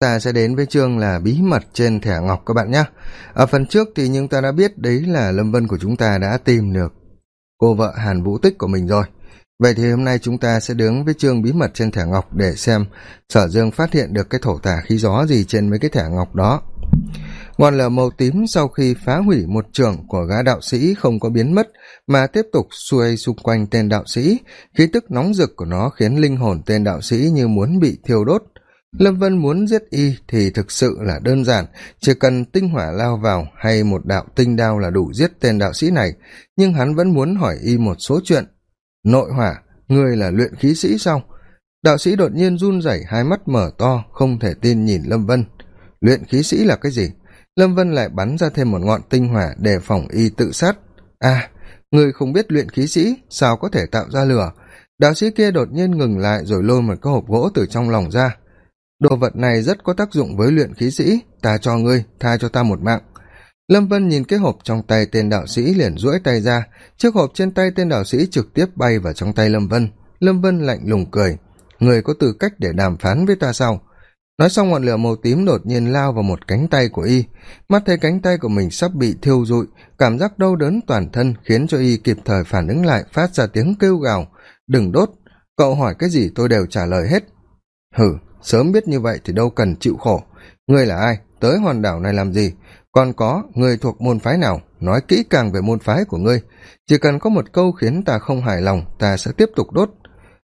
ta sẽ đến với chương là bí mật trên thẻ ngọc các bạn nhé. Ở phần trước thì nhưng ta đã biết đấy là lâm vân của chúng ta đã tìm được cô vợ hàn vũ tích của mình rồi. Vậy thì hôm nay chúng ta sẽ đứng với chương bí mật trên thẻ ngọc để xem sở dương phát hiện được cái thổ tả khí gió gì trên mấy cái thẻ ngọc đó. Ngọn lửa màu tím sau khi phá hủy một trường của gã đạo sĩ không có biến mất mà tiếp tục xuôi xung quanh tên đạo sĩ, khí tức nóng rực của nó khiến linh hồn tên đạo sĩ như muốn bị thiêu đốt lâm vân muốn giết y thì thực sự là đơn giản, chỉ cần tinh hỏa lao vào hay một đạo tinh đao là đủ giết tên đạo sĩ này. Nhưng hắn vẫn muốn hỏi y một số chuyện. Nội hỏa, ngươi là luyện khí sĩ sao? Đạo sĩ đột nhiên run rẩy, hai mắt mở to, không thể tin nhìn lâm vân. Luyện khí sĩ là cái gì? Lâm vân lại bắn ra thêm một ngọn tinh hỏa đề phòng y tự sát. À người không biết luyện khí sĩ, sao có thể tạo ra lửa? Đạo sĩ kia đột nhiên ngừng lại rồi lôi một cái hộp gỗ từ trong lòng ra đồ vật này rất có tác dụng với luyện khí sĩ. Ta cho ngươi, tha cho ta một mạng. Lâm vân nhìn cái hộp trong tay tên đạo sĩ liền duỗi tay ra. Chiếc hộp trên tay tên đạo sĩ trực tiếp bay vào trong tay lâm vân. Lâm vân lạnh lùng cười. Người có tư cách để đàm phán với ta sao? Nói xong ngọn lửa màu tím đột nhiên lao vào một cánh tay của y. Mắt thấy cánh tay của mình sắp bị thiêu rụi, cảm giác đau đớn toàn thân khiến cho y kịp thời phản ứng lại, phát ra tiếng kêu gào. Đừng đốt. Cậu hỏi cái gì tôi đều trả lời hết. Hử? Sớm biết như vậy thì đâu cần chịu khổ. Ngươi là ai? Tới hòn đảo này làm gì? Còn có người thuộc môn phái nào? Nói kỹ càng về môn phái của ngươi. Chỉ cần có một câu khiến ta không hài lòng, ta sẽ tiếp tục đốt.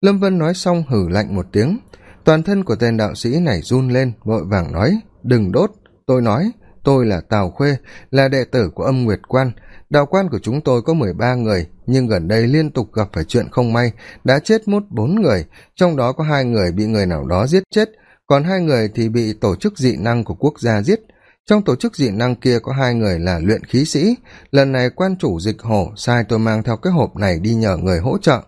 Lâm vân nói xong hử lạnh một tiếng. Toàn thân của tên đạo sĩ này run lên, vội vàng nói, đừng đốt. Tôi nói, tôi là tào khuê, là đệ tử của âm nguyệt quan đạo quan của chúng tôi có mười ba người, nhưng gần đây liên tục gặp phải chuyện không may, đã chết mốt bốn người, trong đó có hai người bị người nào đó giết chết, còn hai người thì bị tổ chức dị năng của quốc gia giết. Trong tổ chức dị năng kia có hai người là luyện khí sĩ, lần này quan chủ dịch hổ sai tôi mang theo cái hộp này đi nhờ người hỗ trợ.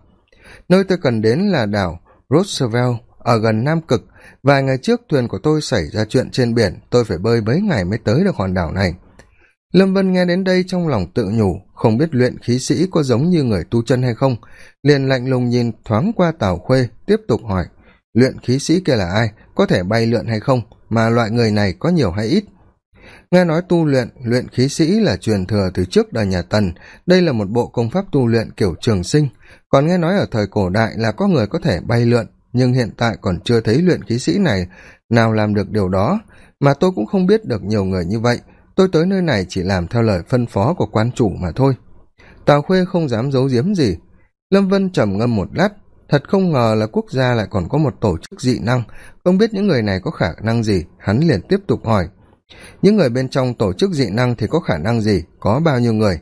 Nơi tôi cần đến là đảo roosevelt, ở gần nam cực. Vài ngày trước thuyền của tôi xảy ra chuyện trên biển, tôi phải bơi mấy ngày mới tới được hòn đảo này lâm vân nghe đến đây trong lòng tự nhủ, không biết luyện khí sĩ có giống như người tu chân hay không, liền lạnh lùng nhìn thoáng qua tào khuê, tiếp tục hỏi, luyện khí sĩ kia là ai? Có thể bay lượn hay không? Mà loại người này có nhiều hay ít? Nghe nói tu luyện luyện khí sĩ là truyền thừa từ trước đời nhà tần, đây là một bộ công pháp tu luyện kiểu trường sinh. Còn nghe nói ở thời cổ đại là có người có thể bay lượn, nhưng hiện tại còn chưa thấy luyện khí sĩ này nào làm được điều đó. Mà tôi cũng không biết được nhiều người như vậy tôi tới nơi này chỉ làm theo lời phân phó của quan chủ mà thôi. Tào khuê không dám giấu giếm gì. Lâm vân trầm ngâm một lát. Thật không ngờ là quốc gia lại còn có một tổ chức dị năng. Không biết những người này có khả năng gì? Hắn liền tiếp tục hỏi. Những người bên trong tổ chức dị năng thì có khả năng gì? Có bao nhiêu người?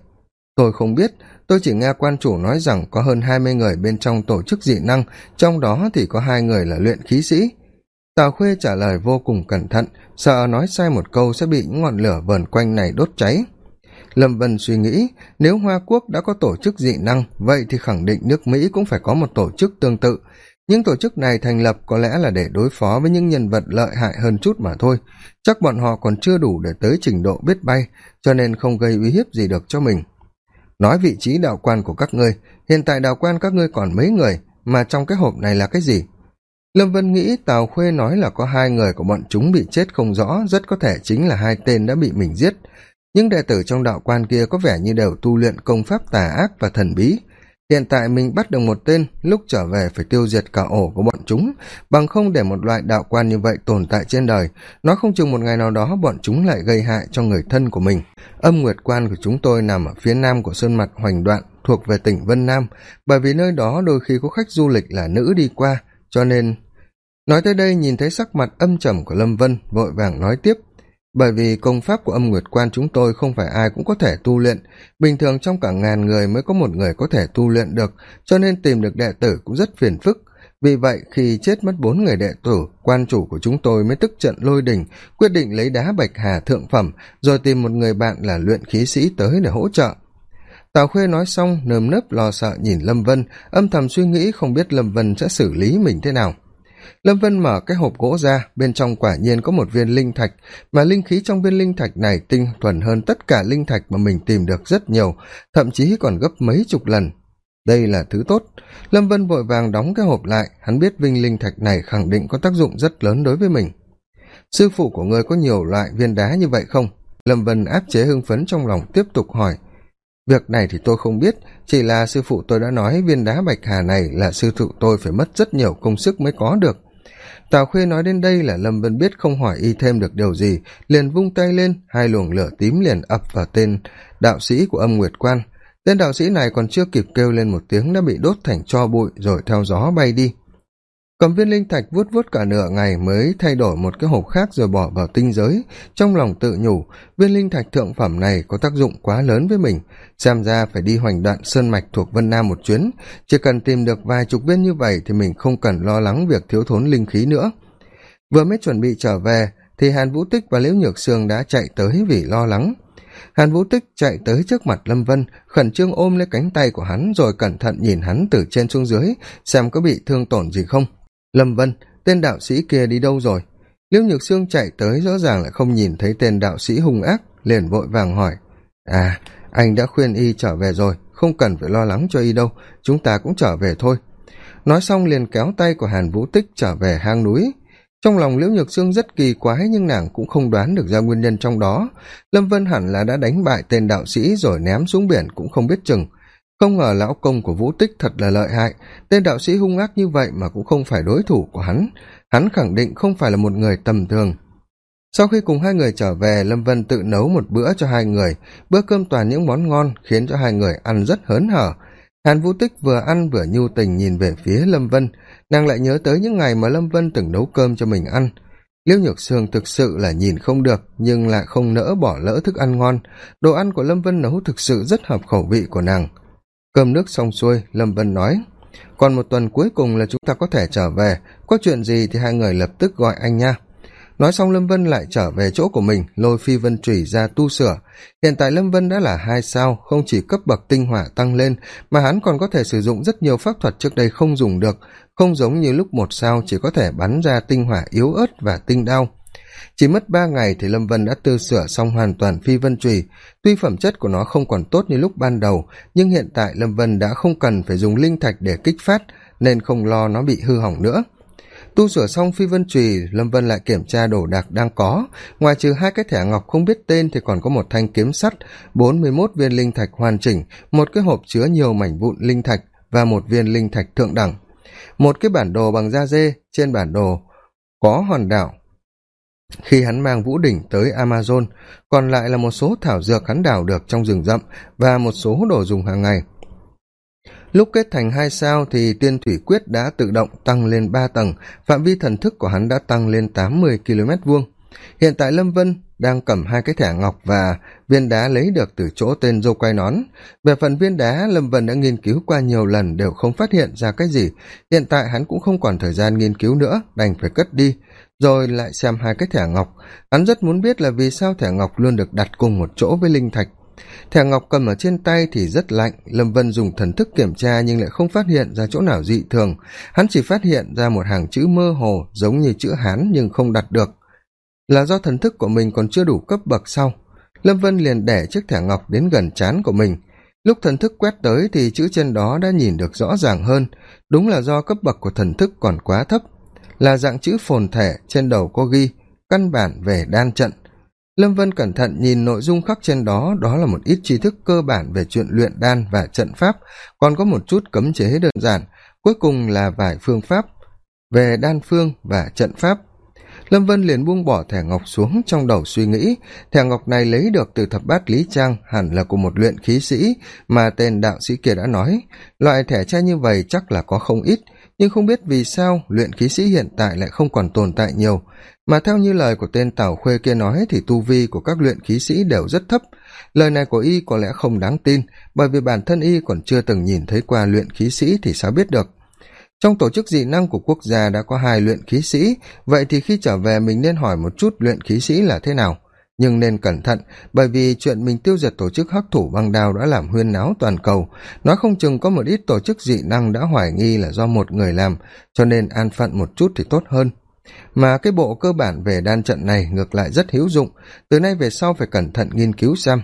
Tôi không biết. Tôi chỉ nghe quan chủ nói rằng có hơn hai mươi người bên trong tổ chức dị năng. Trong đó thì có hai người là luyện khí sĩ tào khuê trả lời vô cùng cẩn thận, sợ nói sai một câu sẽ bị những ngọn lửa vờn quanh này đốt cháy. Lâm vân suy nghĩ, nếu hoa quốc đã có tổ chức dị năng, vậy thì khẳng định nước mỹ cũng phải có một tổ chức tương tự. Những tổ chức này thành lập có lẽ là để đối phó với những nhân vật lợi hại hơn chút mà thôi. Chắc bọn họ còn chưa đủ để tới trình độ biết bay, cho nên không gây uy hiếp gì được cho mình. Nói vị trí đạo quan của các ngươi, hiện tại đạo quan các ngươi còn mấy người, mà trong cái hộp này là cái gì? Lâm vân nghĩ tào khuê nói là có hai người của bọn chúng bị chết không rõ, rất có thể chính là hai tên đã bị mình giết. Những đệ tử trong đạo quan kia có vẻ như đều tu luyện công pháp tà ác và thần bí. Hiện tại mình bắt được một tên, lúc trở về phải tiêu diệt cả ổ của bọn chúng, bằng không để một loại đạo quan như vậy tồn tại trên đời, nó không chừng một ngày nào đó bọn chúng lại gây hại cho người thân của mình. Âm nguyệt quan của chúng tôi nằm ở phía nam của sơn mặt hoành đoạn, thuộc về tỉnh vân nam, bởi vì nơi đó đôi khi có khách du lịch là nữ đi qua, cho nên nói tới đây nhìn thấy sắc mặt âm trầm của lâm vân, vội vàng nói tiếp. Bởi vì công pháp của âm nguyệt quan chúng tôi không phải ai cũng có thể tu luyện. Bình thường trong cả ngàn người mới có một người có thể tu luyện được, cho nên tìm được đệ tử cũng rất phiền phức. Vì vậy, khi chết mất bốn người đệ tử, quan chủ của chúng tôi mới tức trận lôi đình, quyết định lấy đá bạch hà thượng phẩm, rồi tìm một người bạn là luyện khí sĩ tới để hỗ trợ. Tào khuê nói xong, nơm nớp lo sợ nhìn lâm vân, âm thầm suy nghĩ không biết lâm vân sẽ xử lý mình thế nào lâm vân mở cái hộp gỗ ra, bên trong quả nhiên có một viên linh thạch, mà linh khí trong viên linh thạch này tinh thuần hơn tất cả linh thạch mà mình tìm được rất nhiều, thậm chí còn gấp mấy chục lần. Đây là thứ tốt. Lâm vân vội vàng đóng cái hộp lại, hắn biết vinh linh thạch này khẳng định có tác dụng rất lớn đối với mình. Sư phụ của ngươi có nhiều loại viên đá như vậy không? Lâm vân áp chế hưng phấn trong lòng, tiếp tục hỏi việc này thì tôi không biết, chỉ là sư phụ tôi đã nói viên đá bạch hà này là sư phụ tôi phải mất rất nhiều công sức mới có được. Tào khuê nói đến đây là lâm vân biết không hỏi y thêm được điều gì, liền vung tay lên, hai luồng lửa tím liền ập vào tên đạo sĩ của âm nguyệt quan. Tên đạo sĩ này còn chưa kịp kêu lên một tiếng đã bị đốt thành cho bụi rồi theo gió bay đi cầm viên linh thạch vuốt vuốt cả nửa ngày mới thay đổi một cái hộp khác rồi bỏ vào tinh giới. Trong lòng tự nhủ, viên linh thạch thượng phẩm này có tác dụng quá lớn với mình. Xem ra phải đi hoành đoạn sơn mạch thuộc vân nam một chuyến. Chỉ cần tìm được vài chục viên như vậy thì mình không cần lo lắng việc thiếu thốn linh khí nữa. Vừa mới chuẩn bị trở về, thì hàn vũ tích và liễu nhược sương đã chạy tới vì lo lắng. Hàn vũ tích chạy tới trước mặt lâm vân, khẩn trương ôm lấy cánh tay của hắn rồi cẩn thận nhìn hắn từ trên xuống dưới, xem có bị thương tổn gì không lâm vân, tên đạo sĩ kia đi đâu rồi? Liễu nhược sương chạy tới rõ ràng lại không nhìn thấy tên đạo sĩ hung ác, liền vội vàng hỏi. À anh đã khuyên y trở về rồi, không cần phải lo lắng cho y đâu, chúng ta cũng trở về thôi. Nói xong liền kéo tay của hàn vũ tích trở về hang núi. Trong lòng liễu nhược sương rất kỳ quái nhưng nàng cũng không đoán được ra nguyên nhân trong đó. Lâm vân hẳn là đã đánh bại tên đạo sĩ rồi ném xuống biển cũng không biết chừng không ngờ lão công của vũ tích thật là lợi hại. Tên đạo sĩ hung ác như vậy mà cũng không phải đối thủ của hắn. Hắn khẳng định không phải là một người tầm thường. Sau khi cùng hai người trở về, lâm vân tự nấu một bữa cho hai người. Bữa cơm toàn những món ngon khiến cho hai người ăn rất hớn hở. Hàn vũ tích vừa ăn vừa nhu tình nhìn về phía lâm vân. Nàng lại nhớ tới những ngày mà lâm vân từng nấu cơm cho mình ăn. Liễu nhược sương thực sự là nhìn không được, nhưng lại không nỡ bỏ lỡ thức ăn ngon. Đồ ăn của lâm vân nấu thực sự rất hợp khẩu vị của nàng cơm nước xong xuôi, lâm vân nói, còn một tuần cuối cùng là chúng ta có thể trở về. Có chuyện gì thì hai người lập tức gọi anh nha. Nói xong, lâm vân lại trở về chỗ của mình, lôi phi vân trùy ra tu sửa. Hiện tại lâm vân đã là hai sao, không chỉ cấp bậc tinh hỏa tăng lên, mà hắn còn có thể sử dụng rất nhiều pháp thuật trước đây không dùng được. Không giống như lúc một sao chỉ có thể bắn ra tinh hỏa yếu ớt và tinh đao chỉ mất ba ngày thì lâm vân đã tư sửa xong hoàn toàn phi vân trùy. Tuy phẩm chất của nó không còn tốt như lúc ban đầu, nhưng hiện tại lâm vân đã không cần phải dùng linh thạch để kích phát, nên không lo nó bị hư hỏng nữa. Tu sửa xong phi vân trùy, lâm vân lại kiểm tra đồ đạc đang có. Ngoài trừ hai cái thẻ ngọc không biết tên thì còn có một thanh kiếm sắt, bốn mươi mốt viên linh thạch hoàn chỉnh, một cái hộp chứa nhiều mảnh vụn linh thạch và một viên linh thạch thượng đẳng. Một cái bản đồ bằng da dê, trên bản đồ có hòn đảo khi hắn mang vũ đỉnh tới amazon, còn lại là một số thảo dược hắn đào được trong rừng rậm và một số đồ dùng hàng ngày. Lúc kết thành hai sao thì tiên thủy quyết đã tự động tăng lên ba tầng, phạm vi thần thức của hắn đã tăng lên tám mươi km vuông. Hiện tại lâm vân đang cầm hai cái thẻ ngọc và viên đá lấy được từ chỗ tên dâu quay nón. Về phần viên đá, lâm vân đã nghiên cứu qua nhiều lần đều không phát hiện ra cái gì. Hiện tại hắn cũng không còn thời gian nghiên cứu nữa, đành phải cất đi rồi lại xem hai cái thẻ ngọc. Hắn rất muốn biết là vì sao thẻ ngọc luôn được đặt cùng một chỗ với linh thạch. Thẻ ngọc cầm ở trên tay thì rất lạnh. Lâm vân dùng thần thức kiểm tra nhưng lại không phát hiện ra chỗ nào dị thường. Hắn chỉ phát hiện ra một hàng chữ mơ hồ, giống như chữ hán nhưng không đặt được. Là do thần thức của mình còn chưa đủ cấp bậc sau. Lâm vân liền đẻ chiếc thẻ ngọc đến gần chán của mình. Lúc thần thức quét tới thì chữ trên đó đã nhìn được rõ ràng hơn. Đúng là do cấp bậc của thần thức còn quá thấp là dạng chữ phồn thể trên đầu có ghi, căn bản về đan trận. Lâm vân cẩn thận nhìn nội dung khắc trên đó đó là một ít tri thức cơ bản về chuyện luyện đan và trận pháp, còn có một chút cấm chế đơn giản, cuối cùng là vài phương pháp về đan phương và trận pháp. Lâm vân liền buông bỏ thẻ ngọc xuống trong đầu suy nghĩ, thẻ ngọc này lấy được từ thập bát lý trang, hẳn là của một luyện khí sĩ mà tên đạo sĩ kia đã nói. Loại thẻ tre như vậy chắc là có không ít nhưng không biết vì sao, luyện khí sĩ hiện tại lại không còn tồn tại nhiều. Mà theo như lời của tên tào khuê kia nói thì tu vi của các luyện khí sĩ đều rất thấp. Lời này của y có lẽ không đáng tin, bởi vì bản thân y còn chưa từng nhìn thấy qua luyện khí sĩ thì sao biết được. Trong tổ chức dị năng của quốc gia đã có hai luyện khí sĩ, vậy thì khi trở về mình nên hỏi một chút luyện khí sĩ là thế nào? Nhưng nên cẩn thận, bởi vì chuyện mình tiêu diệt tổ chức hắc thủ băng đao đã làm huyên náo toàn cầu. Nói không chừng có một ít tổ chức dị năng đã hoài nghi là do một người làm, cho nên an phận một chút thì tốt hơn. Mà cái bộ cơ bản về đan trận này ngược lại rất hữu dụng. Từ nay về sau phải cẩn thận nghiên cứu xem.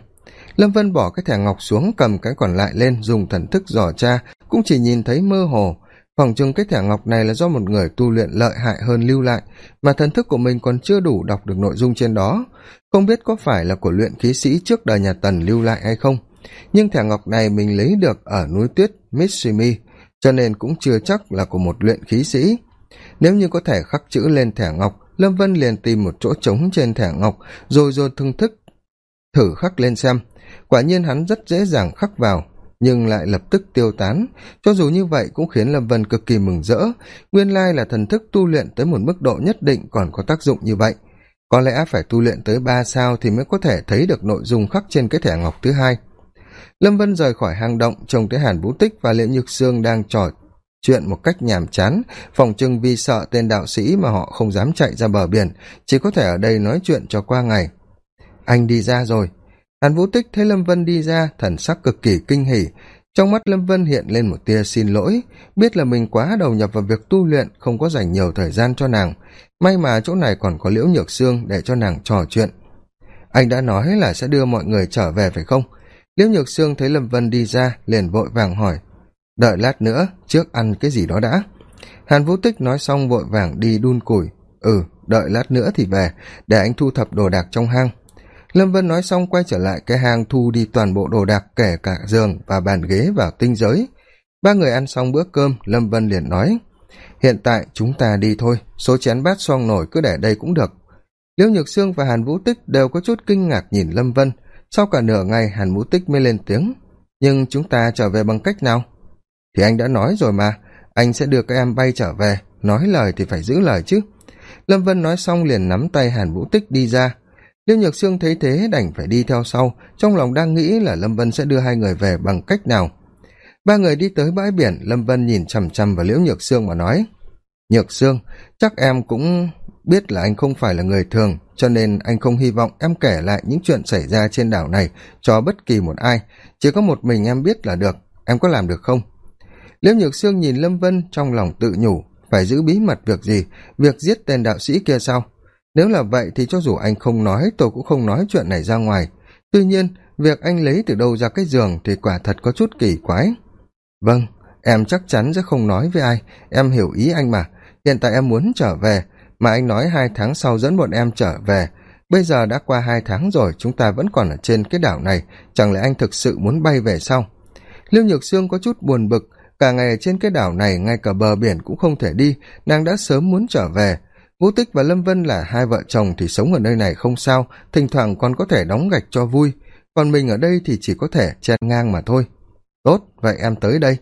Lâm vân bỏ cái thẻ ngọc xuống cầm cái còn lại lên, dùng thần thức dò tra, cũng chỉ nhìn thấy mơ hồ phòng chừng cái thẻ ngọc này là do một người tu luyện lợi hại hơn lưu lại, mà thần thức của mình còn chưa đủ đọc được nội dung trên đó. Không biết có phải là của luyện khí sĩ trước đời nhà tần lưu lại hay không, nhưng thẻ ngọc này mình lấy được ở núi tuyết, mitsumi, cho nên cũng chưa chắc là của một luyện khí sĩ. Nếu như có thể khắc chữ lên thẻ ngọc, lâm vân liền tìm một chỗ trống trên thẻ ngọc, rồi rồi thương thức thử khắc lên xem. Quả nhiên hắn rất dễ dàng khắc vào nhưng lại lập tức tiêu tán. Cho dù như vậy cũng khiến lâm vân cực kỳ mừng rỡ. Nguyên lai là thần thức tu luyện tới một mức độ nhất định còn có tác dụng như vậy. Có lẽ phải tu luyện tới ba sao thì mới có thể thấy được nội dung khắc trên cái thẻ ngọc thứ hai. Lâm vân rời khỏi hang động, trông thấy hàn vũ tích và liễu nhược sương đang trò chuyện một cách nhàm chán. Phòng trưng vì sợ tên đạo sĩ mà họ không dám chạy ra bờ biển, chỉ có thể ở đây nói chuyện cho qua ngày. Anh đi ra rồi hàn vũ tích thấy lâm vân đi ra, thần sắc cực kỳ kinh hỉ. Trong mắt lâm vân hiện lên một tia xin lỗi. Biết là mình quá đầu nhập vào việc tu luyện, không có dành nhiều thời gian cho nàng. May mà chỗ này còn có liễu nhược Sương để cho nàng trò chuyện. Anh đã nói là sẽ đưa mọi người trở về phải không? Liễu nhược Sương thấy lâm vân đi ra, liền vội vàng hỏi. Đợi lát nữa, trước ăn cái gì đó đã. Hàn vũ tích nói xong vội vàng đi đun củi. Ừ đợi lát nữa thì về, để anh thu thập đồ đạc trong hang lâm vân nói xong quay trở lại cái hang thu đi toàn bộ đồ đạc kể cả giường và bàn ghế vào tinh giới. Ba người ăn xong bữa cơm, lâm vân liền nói, hiện tại chúng ta đi thôi, số chén bát xoong nổi cứ để đây cũng được. Liễu nhược sương và hàn vũ tích đều có chút kinh ngạc nhìn lâm vân, sau cả nửa ngày hàn vũ tích mới lên tiếng, nhưng chúng ta trở về bằng cách nào? Thì anh đã nói rồi mà, anh sẽ đưa các em bay trở về, nói lời thì phải giữ lời chứ. Lâm vân nói xong liền nắm tay hàn vũ tích đi ra liêu nhược sương thấy thế đành phải đi theo sau, trong lòng đang nghĩ là lâm vân sẽ đưa hai người về bằng cách nào. Ba người đi tới bãi biển, lâm vân nhìn chằm chằm vào liễu nhược sương mà nói, nhược sương, chắc em cũng biết là anh không phải là người thường, cho nên anh không hy vọng em kể lại những chuyện xảy ra trên đảo này cho bất kỳ một ai. Chỉ có một mình em biết là được, em có làm được không? Liễu nhược sương nhìn lâm vân trong lòng tự nhủ, phải giữ bí mật việc gì? Việc giết tên đạo sĩ kia sao? Nếu là vậy thì cho dù anh không nói, tôi cũng không nói chuyện này ra ngoài. Tuy nhiên, việc anh lấy từ đâu ra cái giường thì quả thật có chút kỳ quái. Vâng em chắc chắn sẽ không nói với ai. Em hiểu ý anh mà. Hiện tại em muốn trở về, mà anh nói hai tháng sau dẫn bọn em trở về. Bây giờ đã qua hai tháng rồi, chúng ta vẫn còn ở trên cái đảo này. Chẳng lẽ anh thực sự muốn bay về sau? Liêu nhược sương có chút buồn bực. Cả ngày trên cái đảo này, ngay cả bờ biển cũng không thể đi. Nàng đã sớm muốn trở về vũ tích và lâm vân là hai vợ chồng thì sống ở nơi này không sao, thỉnh thoảng còn có thể đóng gạch cho vui. Còn mình ở đây thì chỉ có thể chen ngang mà thôi. Tốt, vậy em tới đây.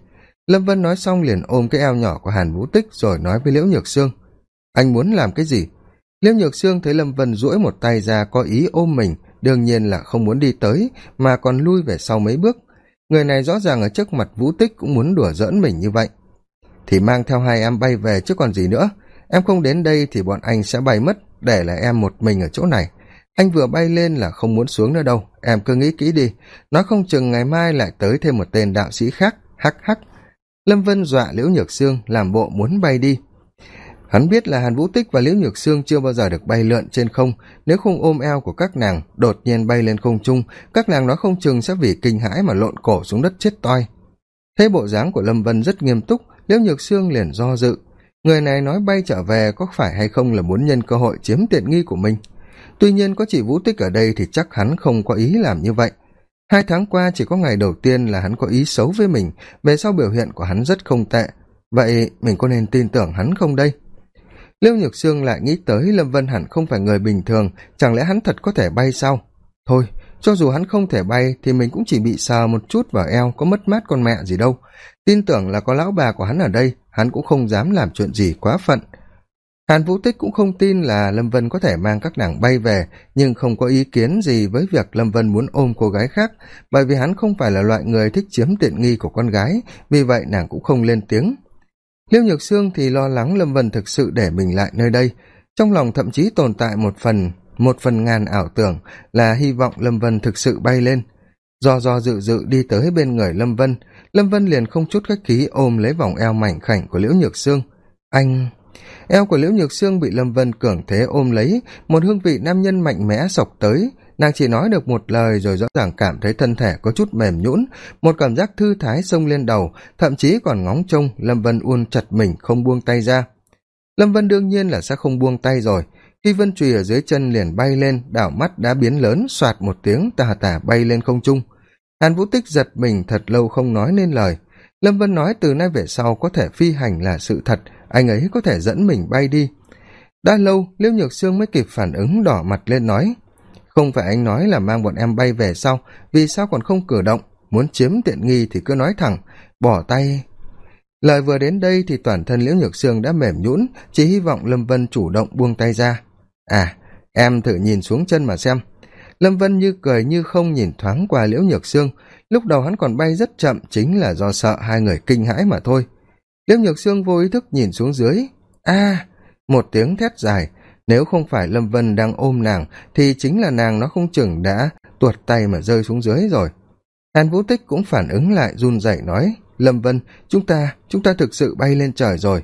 Lâm vân nói xong liền ôm cái eo nhỏ của hàn vũ tích rồi nói với liễu nhược sương. Anh muốn làm cái gì? Liễu nhược sương thấy lâm vân duỗi một tay ra có ý ôm mình, đương nhiên là không muốn đi tới, mà còn lui về sau mấy bước. Người này rõ ràng ở trước mặt vũ tích cũng muốn đùa giỡn mình như vậy. Thì mang theo hai em bay về chứ còn gì nữa em không đến đây thì bọn anh sẽ bay mất, để lại em một mình ở chỗ này. Anh vừa bay lên là không muốn xuống nữa đâu. Em cứ nghĩ kỹ đi. Nói không chừng ngày mai lại tới thêm một tên đạo sĩ khác. Hắc hắc. Lâm vân dọa liễu nhược sương, làm bộ muốn bay đi. Hắn biết là hàn vũ tích và liễu nhược sương chưa bao giờ được bay lượn trên không. Nếu không ôm eo của các nàng, đột nhiên bay lên không trung, các nàng nói không chừng sẽ vì kinh hãi mà lộn cổ xuống đất chết toi. Thấy bộ dáng của lâm vân rất nghiêm túc. Liễu nhược sương liền do dự người này nói bay trở về có phải hay không là muốn nhân cơ hội chiếm tiện nghi của mình. Tuy nhiên có chỉ vũ tích ở đây thì chắc hắn không có ý làm như vậy. Hai tháng qua chỉ có ngày đầu tiên là hắn có ý xấu với mình, về sau biểu hiện của hắn rất không tệ. Vậy mình có nên tin tưởng hắn không đây? Liêu nhược sương lại nghĩ tới lâm vân hẳn không phải người bình thường, chẳng lẽ hắn thật có thể bay sao? Thôi, cho dù hắn không thể bay thì mình cũng chỉ bị sờ một chút vào eo, có mất mát con mẹ gì đâu. Tin tưởng là có lão bà của hắn ở đây hắn cũng không dám làm chuyện gì quá phận. Hàn vũ tích cũng không tin là lâm vân có thể mang các nàng bay về, nhưng không có ý kiến gì với việc lâm vân muốn ôm cô gái khác, bởi vì hắn không phải là loại người thích chiếm tiện nghi của con gái, vì vậy nàng cũng không lên tiếng. Liêu nhược sương thì lo lắng lâm vân thực sự để mình lại nơi đây. Trong lòng thậm chí tồn tại một phần một phần ngàn ảo tưởng là hy vọng lâm vân thực sự bay lên do do dự dự đi tới bên người lâm vân lâm vân liền không chút khách khí ôm lấy vòng eo mảnh khảnh của liễu nhược sương. Anh, eo của liễu nhược sương bị lâm vân cường thế ôm lấy, một hương vị nam nhân mạnh mẽ sộc tới. Nàng chỉ nói được một lời rồi rõ ràng cảm thấy thân thể có chút mềm nhũn, một cảm giác thư thái xông lên đầu, thậm chí còn ngóng trông lâm vân uôn chặt mình không buông tay ra. Lâm vân đương nhiên là sẽ không buông tay rồi. Khi vân trùy ở dưới chân liền bay lên, đảo mắt đã biến lớn, soạt một tiếng, tà tà bay lên không trung hàn vũ tích giật mình thật lâu không nói nên lời. Lâm vân nói từ nay về sau có thể phi hành là sự thật, anh ấy có thể dẫn mình bay đi. Đã lâu, liễu nhược sương mới kịp phản ứng đỏ mặt lên nói, không phải anh nói là mang bọn em bay về sau, vì sao còn không cử động? Muốn chiếm tiện nghi thì cứ nói thẳng, bỏ tay. Lời vừa đến đây thì toàn thân liễu nhược sương đã mềm nhũn, chỉ hy vọng lâm vân chủ động buông tay ra. À em thử nhìn xuống chân mà xem lâm vân như cười như không nhìn thoáng qua liễu nhược sương. Lúc đầu hắn còn bay rất chậm, chính là do sợ hai người kinh hãi mà thôi. Liễu nhược sương vô ý thức nhìn xuống dưới. A, một tiếng thét dài. Nếu không phải lâm vân đang ôm nàng, thì chính là nàng nó không chừng đã tuột tay mà rơi xuống dưới rồi. Hàn vũ tích cũng phản ứng lại, run rẩy nói, lâm vân, chúng ta chúng ta thực sự bay lên trời rồi.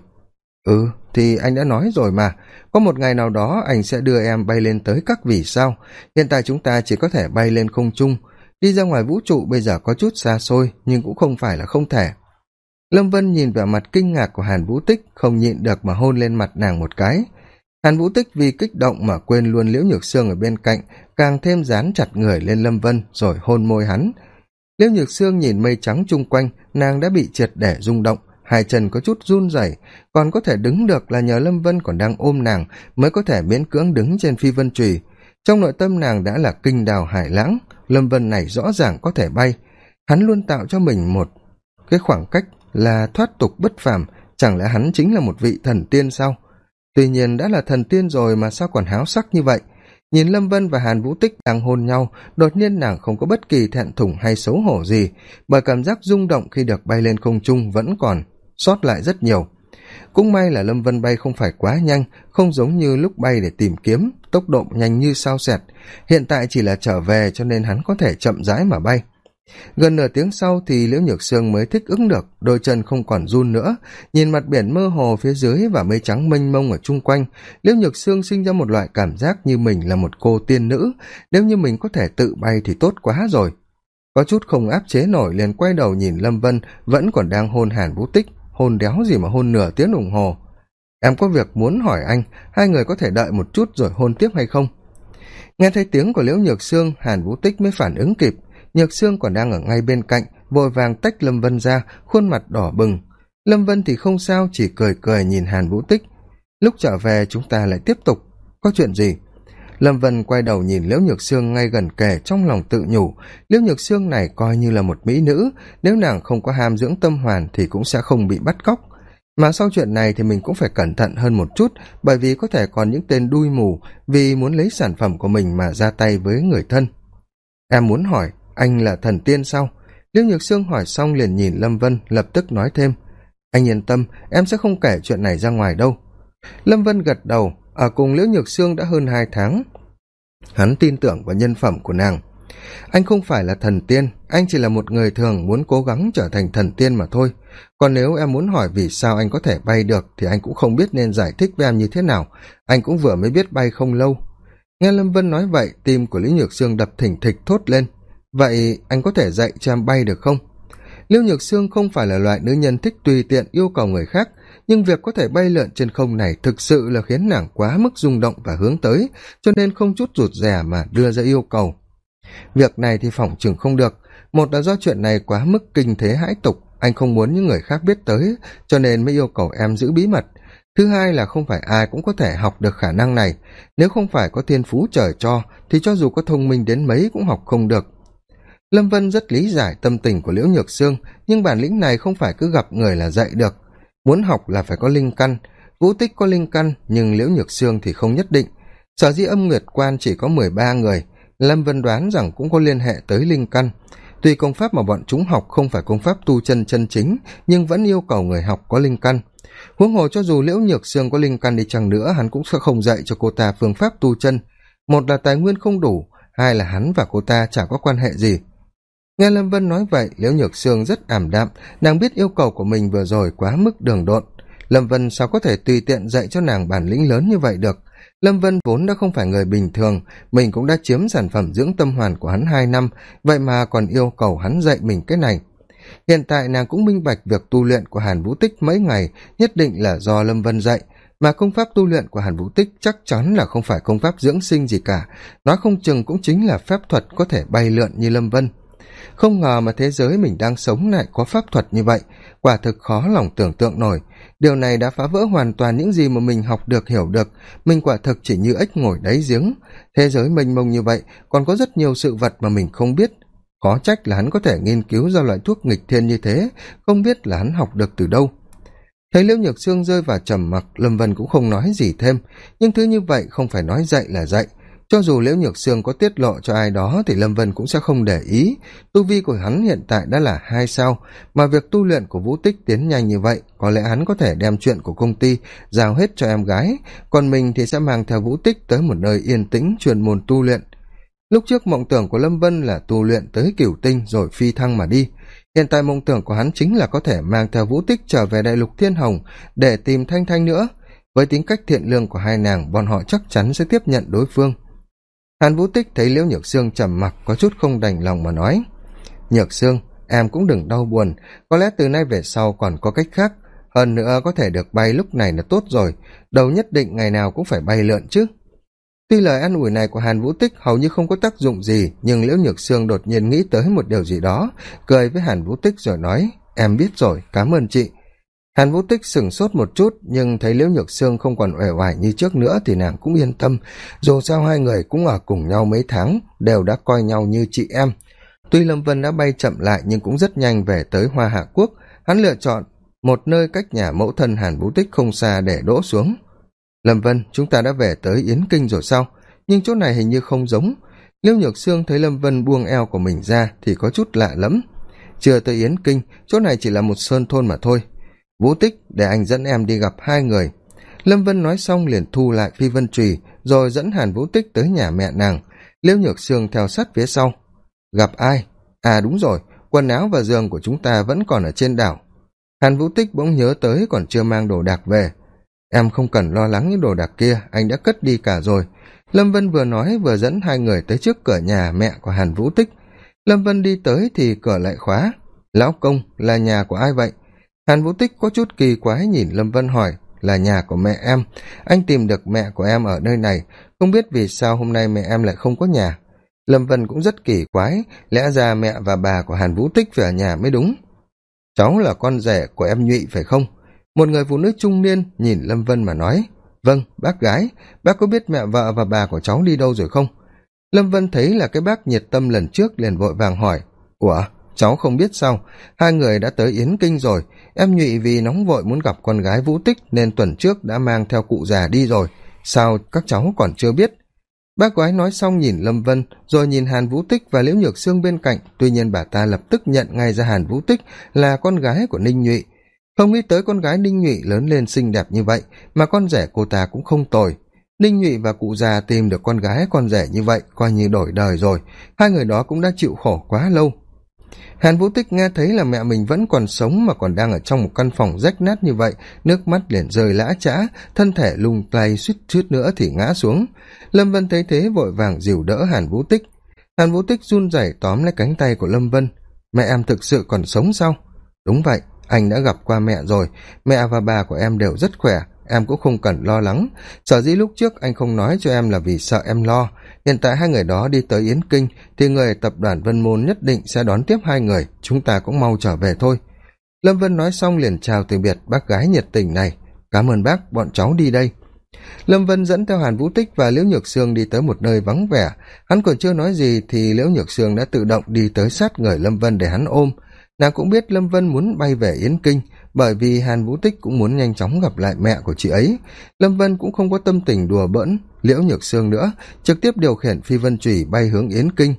Ừ thì anh đã nói rồi mà. Có một ngày nào đó anh sẽ đưa em bay lên tới các vì sao. Hiện tại chúng ta chỉ có thể bay lên không trung. Đi ra ngoài vũ trụ bây giờ có chút xa xôi, nhưng cũng không phải là không thể. Lâm vân nhìn vẻ mặt kinh ngạc của hàn vũ tích, không nhịn được mà hôn lên mặt nàng một cái. Hàn vũ tích vì kích động mà quên luôn liễu nhược sương ở bên cạnh, càng thêm dán chặt người lên lâm vân, rồi hôn môi hắn. Liễu nhược sương nhìn mây trắng chung quanh, nàng đã bị triệt để rung động hai chân có chút run rẩy, còn có thể đứng được là nhờ lâm vân còn đang ôm nàng mới có thể miễn cưỡng đứng trên phi vân trùy trong nội tâm nàng đã là kinh đào hải lãng, lâm vân này rõ ràng có thể bay. Hắn luôn tạo cho mình một cái khoảng cách là thoát tục bất phàm, chẳng lẽ hắn chính là một vị thần tiên sao? Tuy nhiên đã là thần tiên rồi mà sao còn háo sắc như vậy? Nhìn lâm vân và hàn vũ tích đang hôn nhau, đột nhiên nàng không có bất kỳ thẹn thùng hay xấu hổ gì bởi cảm giác rung động khi được bay lên không trung vẫn còn sót lại rất nhiều. Cũng may là lâm vân bay không phải quá nhanh, không giống như lúc bay để tìm kiếm, tốc độ nhanh như sao xẹt hiện tại chỉ là trở về cho nên hắn có thể chậm rãi mà bay. Gần nửa tiếng sau thì liễu nhược sương mới thích ứng được, đôi chân không còn run nữa. Nhìn mặt biển mơ hồ phía dưới và mây trắng mênh mông ở chung quanh, liễu nhược sương sinh ra một loại cảm giác như mình là một cô tiên nữ. Nếu như mình có thể tự bay thì tốt quá rồi. Có chút không áp chế nổi liền quay đầu nhìn lâm vân, vẫn còn đang hôn hàn vũ tích hôn đéo gì mà hôn nửa tiếng đồng hồ. Em có việc muốn hỏi anh, hai người có thể đợi một chút rồi hôn tiếp hay không? Nghe thấy tiếng của liễu nhược sương, hàn vũ tích mới phản ứng kịp. Nhược sương còn đang ở ngay bên cạnh, vội vàng tách lâm vân ra, khuôn mặt đỏ bừng. Lâm vân thì không sao, chỉ cười cười nhìn hàn vũ tích. Lúc trở về, chúng ta lại tiếp tục. Có chuyện gì? Lâm vân quay đầu nhìn liễu nhược sương ngay gần kề trong lòng tự nhủ, liễu nhược sương này coi như là một mỹ nữ, nếu nàng không có ham dưỡng tâm hoàn thì cũng sẽ không bị bắt cóc. Mà sau chuyện này thì mình cũng phải cẩn thận hơn một chút, bởi vì có thể còn những tên đuôi mù vì muốn lấy sản phẩm của mình mà ra tay với người thân. Em muốn hỏi, anh là thần tiên sao? Liễu nhược sương hỏi xong liền nhìn lâm vân, lập tức nói thêm, anh yên tâm, em sẽ không kể chuyện này ra ngoài đâu. Lâm vân gật đầu ở cùng liễu nhược sương đã hơn hai tháng. Hắn tin tưởng vào nhân phẩm của nàng. Anh không phải là thần tiên, anh chỉ là một người thường muốn cố gắng trở thành thần tiên mà thôi. Còn nếu em muốn hỏi vì sao anh có thể bay được, thì anh cũng không biết nên giải thích với em như thế nào. Anh cũng vừa mới biết bay không lâu. Nghe lâm vân nói vậy, tim của lý nhược sương đập thỉnh thịch thốt lên. Vậy anh có thể dạy cho em bay được không? Liêu nhược sương không phải là loại nữ nhân thích tùy tiện yêu cầu người khác, nhưng việc có thể bay lượn trên không này thực sự là khiến nàng quá mức rung động và hướng tới, cho nên không chút rụt rè mà đưa ra yêu cầu. Việc này thì phỏng chừng không được. Một là do chuyện này quá mức kinh thế hãi tục, anh không muốn những người khác biết tới, cho nên mới yêu cầu em giữ bí mật. Thứ hai là không phải ai cũng có thể học được khả năng này. Nếu không phải có thiên phú trời cho, thì cho dù có thông minh đến mấy cũng học không được lâm vân rất lý giải tâm tình của liễu nhược sương, nhưng bản lĩnh này không phải cứ gặp người là dạy được. Muốn học là phải có linh căn, vũ tích có linh căn, nhưng liễu nhược sương thì không nhất định. Sở dĩ âm nguyệt quan chỉ có mười ba người, lâm vân đoán rằng cũng có liên hệ tới linh căn. Tuy công pháp mà bọn chúng học không phải công pháp tu chân chân chính, nhưng vẫn yêu cầu người học có linh căn. Huống hồ cho dù liễu nhược sương có linh căn đi chăng nữa, hắn cũng sẽ không dạy cho cô ta phương pháp tu chân. Một là tài nguyên không đủ, hai là hắn và cô ta chả có quan hệ gì nghe lâm vân nói vậy, liễu nhược sương rất ảm đạm, nàng biết yêu cầu của mình vừa rồi quá mức đường độn lâm vân sao có thể tùy tiện dạy cho nàng bản lĩnh lớn như vậy được? Lâm vân vốn đã không phải người bình thường, mình cũng đã chiếm sản phẩm dưỡng tâm hoàn của hắn hai năm, vậy mà còn yêu cầu hắn dạy mình cái này. Hiện tại nàng cũng minh bạch việc tu luyện của hàn vũ tích mấy ngày nhất định là do lâm vân dạy, mà công pháp tu luyện của hàn vũ tích chắc chắn là không phải công pháp dưỡng sinh gì cả, nói không chừng cũng chính là phép thuật có thể bay lượn như lâm vân không ngờ mà thế giới mình đang sống lại có pháp thuật như vậy. Quả thực khó lòng tưởng tượng nổi. Điều này đã phá vỡ hoàn toàn những gì mà mình học được, hiểu được. Mình quả thực chỉ như ếch ngồi đáy giếng. Thế giới mênh mông như vậy, còn có rất nhiều sự vật mà mình không biết. Khó trách là hắn có thể nghiên cứu ra loại thuốc nghịch thiên như thế, không biết là hắn học được từ đâu. Thấy liễu nhược sương rơi vào trầm mặc, lâm vân cũng không nói gì thêm. Nhưng thứ như vậy không phải nói dạy là dạy cho dù liễu nhược sương có tiết lộ cho ai đó thì lâm vân cũng sẽ không để ý. Tu vi của hắn hiện tại đã là hai sao, mà việc tu luyện của vũ tích tiến nhanh như vậy, có lẽ hắn có thể đem chuyện của công ty giao hết cho em gái, còn mình thì sẽ mang theo vũ tích tới một nơi yên tĩnh chuyên môn tu luyện. Lúc trước mộng tưởng của lâm vân là tu luyện tới cửu tinh rồi phi thăng mà đi. Hiện tại mộng tưởng của hắn chính là có thể mang theo vũ tích trở về đại lục thiên hồng để tìm thanh thanh nữa. Với tính cách thiện lương của hai nàng, bọn họ chắc chắn sẽ tiếp nhận đối phương hàn vũ tích thấy liễu nhược sương trầm mặc, có chút không đành lòng mà nói, nhược sương, em cũng đừng đau buồn. Có lẽ từ nay về sau còn có cách khác. Hơn nữa có thể được bay lúc này là tốt rồi. Đầu nhất định ngày nào cũng phải bay lượn chứ. Tuy lời an ủi này của hàn vũ tích hầu như không có tác dụng gì, nhưng liễu nhược sương đột nhiên nghĩ tới một điều gì đó, cười với hàn vũ tích rồi nói, em biết rồi, cảm ơn chị hàn vũ tích sửng sốt một chút, nhưng thấy liễu nhược sương không còn uể oải như trước nữa thì nàng cũng yên tâm. Dù sao hai người cũng ở cùng nhau mấy tháng, đều đã coi nhau như chị em. Tuy lâm vân đã bay chậm lại nhưng cũng rất nhanh về tới hoa hạ quốc. Hắn lựa chọn một nơi cách nhà mẫu thân hàn vũ tích không xa để đỗ xuống. Lâm vân, chúng ta đã về tới yến kinh rồi sao? Nhưng chỗ này hình như không giống. Liêu nhược sương thấy lâm vân buông eo của mình ra thì có chút lạ lẫm. Chưa tới yến kinh, chỗ này chỉ là một sơn thôn mà thôi vũ tích để anh dẫn em đi gặp hai người. Lâm vân nói xong liền thu lại phi vân trùy rồi dẫn hàn vũ tích tới nhà mẹ nàng. Liêu nhược sương theo sát phía sau. Gặp ai? À đúng rồi, quần áo và giường của chúng ta vẫn còn ở trên đảo. Hàn vũ tích bỗng nhớ tới còn chưa mang đồ đạc về. Em không cần lo lắng những đồ đạc kia, anh đã cất đi cả rồi. Lâm vân vừa nói vừa dẫn hai người tới trước cửa nhà mẹ của hàn vũ tích. Lâm vân đi tới thì cửa lại khóa. Lão công, là nhà của ai vậy? Hàn vũ tích có chút kỳ quái nhìn lâm vân hỏi, là nhà của mẹ em? Anh tìm được mẹ của em ở nơi này, không biết vì sao hôm nay mẹ em lại không có nhà? Lâm vân cũng rất kỳ quái, lẽ ra mẹ và bà của hàn vũ tích phải ở nhà mới đúng. Cháu là con rể của em nhụy, phải không? Một người phụ nữ trung niên nhìn lâm vân mà nói vâng bác gái, bác có biết mẹ vợ và bà của cháu đi đâu rồi không? Lâm vân thấy là cái bác nhiệt tâm lần trước liền vội vàng hỏi, ủa cháu không biết sao, hai người đã tới yến kinh rồi. Em nhụy vì nóng vội muốn gặp con gái vũ tích nên tuần trước đã mang theo cụ già đi rồi. Sao các cháu còn chưa biết? Bác gái nói xong nhìn lâm vân, rồi nhìn hàn vũ tích và liễu nhược sương bên cạnh. Tuy nhiên bà ta lập tức nhận ngay ra hàn vũ tích là con gái của ninh nhụy. Không nghĩ tới con gái ninh nhụy lớn lên xinh đẹp như vậy, mà con rể cô ta cũng không tồi. Ninh nhụy và cụ già tìm được con gái con rể như vậy coi như đổi đời rồi. Hai người đó cũng đã chịu khổ quá lâu hàn vũ tích nghe thấy là mẹ mình vẫn còn sống mà còn đang ở trong một căn phòng rách nát như vậy, nước mắt liền rơi lã chã thân thể lung tay suýt chút nữa thì ngã xuống. Lâm vân thấy thế vội vàng dìu đỡ hàn vũ tích. Hàn vũ tích run rẩy tóm lấy cánh tay của lâm vân. Mẹ em thực sự còn sống sao? Đúng vậy, anh đã gặp qua mẹ rồi. Mẹ và bà của em đều rất khỏe em cũng không cần lo lắng. Sở dĩ lúc trước anh không nói cho em là vì sợ em lo. Hiện tại hai người đó đi tới yến kinh, thì người tập đoàn vân môn nhất định sẽ đón tiếp hai người. Chúng ta cũng mau trở về thôi. Lâm vân nói xong liền chào từ biệt bác gái nhiệt tình này. Cảm ơn bác, bọn cháu đi đây. Lâm vân dẫn theo hàn vũ tích và liễu nhược sương đi tới một nơi vắng vẻ. Hắn còn chưa nói gì thì liễu nhược sương đã tự động đi tới sát người lâm vân để hắn ôm. Nàng cũng biết lâm vân muốn bay về yến kinh bởi vì hàn vũ tích cũng muốn nhanh chóng gặp lại mẹ của chị ấy. Lâm vân cũng không có tâm tình đùa bỡn, liễu nhược sương nữa, trực tiếp điều khiển phi vân trùy bay hướng yến kinh.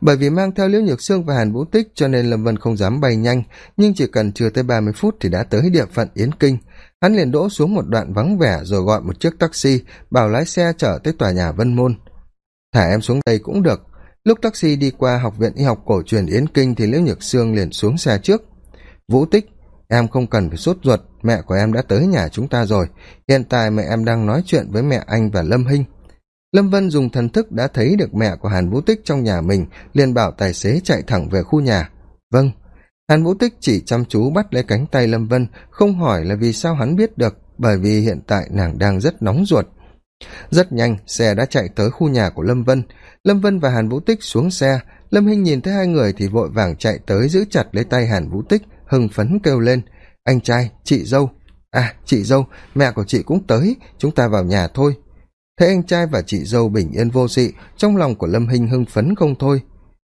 Bởi vì mang theo liễu nhược sương và hàn vũ tích cho nên lâm vân không dám bay nhanh, nhưng chỉ cần chưa tới ba mươi phút thì đã tới địa phận yến kinh. Hắn liền đỗ xuống một đoạn vắng vẻ rồi gọi một chiếc taxi, bảo lái xe chở tới tòa nhà vân môn. Thả em xuống đây cũng được. Lúc taxi đi qua học viện y học cổ truyền yến kinh thì liễu nhược sương liền xuống xe trước. Vũ tích em không cần phải sốt ruột, mẹ của em đã tới nhà chúng ta rồi. Hiện tại mẹ em đang nói chuyện với mẹ anh và lâm hinh. Lâm vân dùng thần thức đã thấy được mẹ của hàn vũ tích trong nhà mình, liền bảo tài xế chạy thẳng về khu nhà. Vâng. Hàn vũ tích chỉ chăm chú bắt lấy cánh tay lâm vân, không hỏi là vì sao hắn biết được, bởi vì hiện tại nàng đang rất nóng ruột. Rất nhanh, xe đã chạy tới khu nhà của lâm vân. Lâm vân và hàn vũ tích xuống xe. Lâm hinh nhìn thấy hai người thì vội vàng chạy tới giữ chặt lấy tay hàn vũ tích hưng phấn kêu lên, anh trai, chị dâu. À chị dâu, mẹ của chị cũng tới, chúng ta vào nhà thôi. Thấy anh trai và chị dâu bình yên vô sự, trong lòng của lâm hinh hưng phấn không thôi.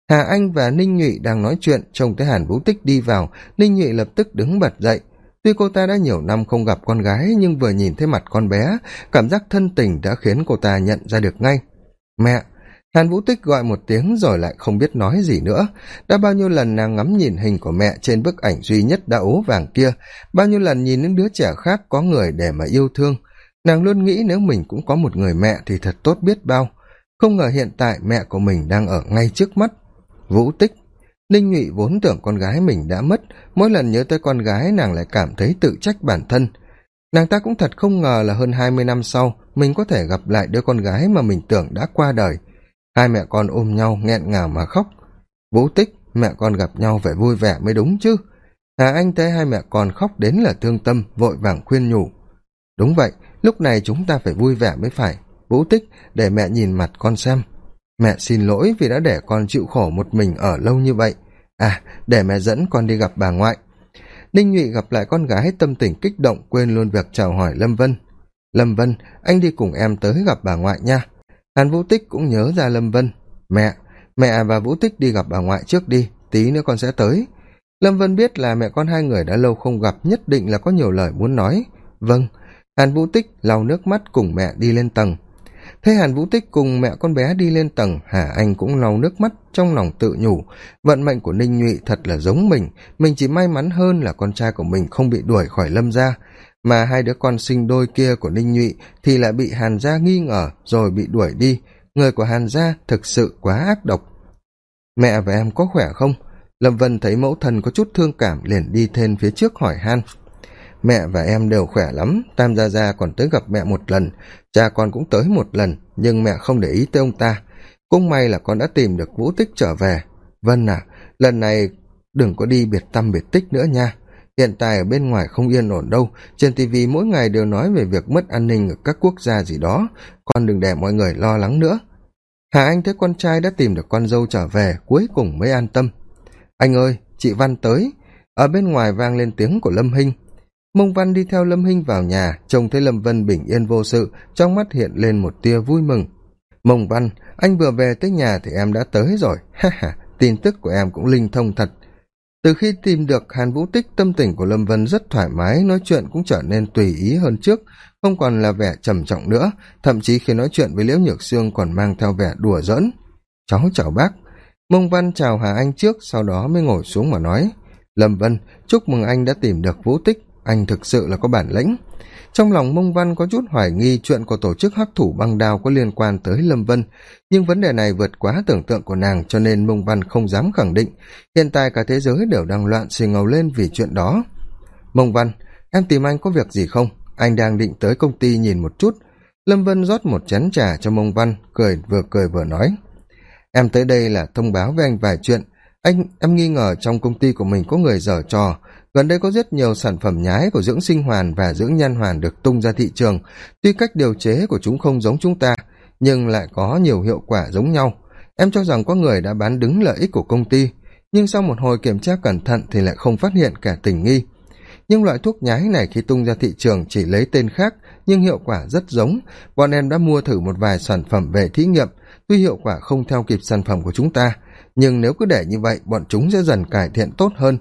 Hà anh và ninh nhụy đang nói chuyện, trông thấy hàn vũ tích đi vào, ninh nhụy lập tức đứng bật dậy. Tuy cô ta đã nhiều năm không gặp con gái, nhưng vừa nhìn thấy mặt con bé, cảm giác thân tình đã khiến cô ta nhận ra được ngay. Mẹ hàn vũ tích gọi một tiếng rồi lại không biết nói gì nữa. Đã bao nhiêu lần nàng ngắm nhìn hình của mẹ trên bức ảnh duy nhất đã ố vàng kia, bao nhiêu lần nhìn những đứa trẻ khác có người để mà yêu thương. Nàng luôn nghĩ nếu mình cũng có một người mẹ thì thật tốt biết bao. Không ngờ hiện tại mẹ của mình đang ở ngay trước mắt. Vũ tích. Ninh nhụy vốn tưởng con gái mình đã mất, mỗi lần nhớ tới con gái nàng lại cảm thấy tự trách bản thân. Nàng ta cũng thật không ngờ là hơn hai mươi năm sau, mình có thể gặp lại đứa con gái mà mình tưởng đã qua đời hai mẹ con ôm nhau nghẹn ngào mà khóc. Vũ tích, mẹ con gặp nhau phải vui vẻ mới đúng chứ. Hà anh thấy hai mẹ con khóc đến là thương tâm, vội vàng khuyên nhủ. Đúng vậy, lúc này chúng ta phải vui vẻ mới phải. Vũ tích, để mẹ nhìn mặt con xem. Mẹ xin lỗi vì đã để con chịu khổ một mình ở lâu như vậy. À để mẹ dẫn con đi gặp bà ngoại. Ninh nhụy gặp lại con gái tâm tình kích động quên luôn việc chào hỏi lâm vân. Lâm vân, anh đi cùng em tới gặp bà ngoại nha hàn vũ tích cũng nhớ ra lâm vân. Mẹ mẹ và vũ tích đi gặp bà ngoại trước đi, tí nữa con sẽ tới. Lâm vân biết là mẹ con hai người đã lâu không gặp, nhất định là có nhiều lời muốn nói. Vâng hàn vũ tích lau nước mắt cùng mẹ đi lên tầng. Thấy hàn vũ tích cùng mẹ con bé đi lên tầng, hà anh cũng lau nước mắt trong lòng tự nhủ. Vận mệnh của ninh nhụy thật là giống mình mình chỉ may mắn hơn là con trai của mình không bị đuổi khỏi lâm gia mà hai đứa con sinh đôi kia của ninh nhụy thì lại bị hàn gia nghi ngờ rồi bị đuổi đi. Người của hàn gia thực sự quá ác độc. Mẹ và em có khỏe không? Lâm vân thấy mẫu thân có chút thương cảm liền đi thêm phía trước hỏi han. Mẹ và em đều khỏe lắm, tam gia gia còn tới gặp mẹ một lần, cha con cũng tới một lần, nhưng mẹ không để ý tới ông ta. Cũng may là con đã tìm được vũ tích trở về. Vân à lần này đừng có đi biệt tâm biệt tích nữa nha hiện tại ở bên ngoài không yên ổn đâu. Trên tv mỗi ngày đều nói về việc mất an ninh ở các quốc gia gì đó. Con đừng để mọi người lo lắng nữa. Hà anh thấy con trai đã tìm được con dâu trở về, cuối cùng mới an tâm. Anh ơi, chị văn tới. Ở bên ngoài vang lên tiếng của lâm hinh. Mông văn đi theo lâm hinh vào nhà, trông thấy lâm vân bình yên vô sự, trong mắt hiện lên một tia vui mừng. Mông văn, anh vừa về tới nhà thì em đã tới rồi. Ha ha, tin tức của em cũng linh thông thật từ khi tìm được hàn vũ tích, tâm tình của lâm vân rất thoải mái, nói chuyện cũng trở nên tùy ý hơn trước, không còn là vẻ trầm trọng nữa, thậm chí khi nói chuyện với liễu nhược sương còn mang theo vẻ đùa giỡn. Cháu chào bác. Mông văn chào hà anh trước, sau đó mới ngồi xuống mà nói, lâm vân, chúc mừng anh đã tìm được vũ tích, anh thực sự là có bản lĩnh trong lòng mông văn có chút hoài nghi chuyện của tổ chức hắc thủ băng đao có liên quan tới lâm vân, nhưng vấn đề này vượt quá tưởng tượng của nàng, cho nên mông văn không dám khẳng định. Hiện tại cả thế giới đều đang loạn xì ngầu lên vì chuyện đó. Mông văn, em tìm anh có việc gì không? Anh đang định tới công ty nhìn một chút. Lâm vân rót một chén trà cho mông văn, cười vừa cười vừa nói. Em tới đây là thông báo với anh vài chuyện. Anh, em nghi ngờ trong công ty của mình có người dở trò gần đây có rất nhiều sản phẩm nhái của dưỡng sinh hoàn và dưỡng nhan hoàn được tung ra thị trường. Tuy cách điều chế của chúng không giống chúng ta, nhưng lại có nhiều hiệu quả giống nhau. Em cho rằng có người đã bán đứng lợi ích của công ty, nhưng sau một hồi kiểm tra cẩn thận thì lại không phát hiện cả tình nghi. Nhưng loại thuốc nhái này khi tung ra thị trường chỉ lấy tên khác, nhưng hiệu quả rất giống. Bọn em đã mua thử một vài sản phẩm về thí nghiệm. Tuy hiệu quả không theo kịp sản phẩm của chúng ta, nhưng nếu cứ để như vậy, bọn chúng sẽ dần cải thiện tốt hơn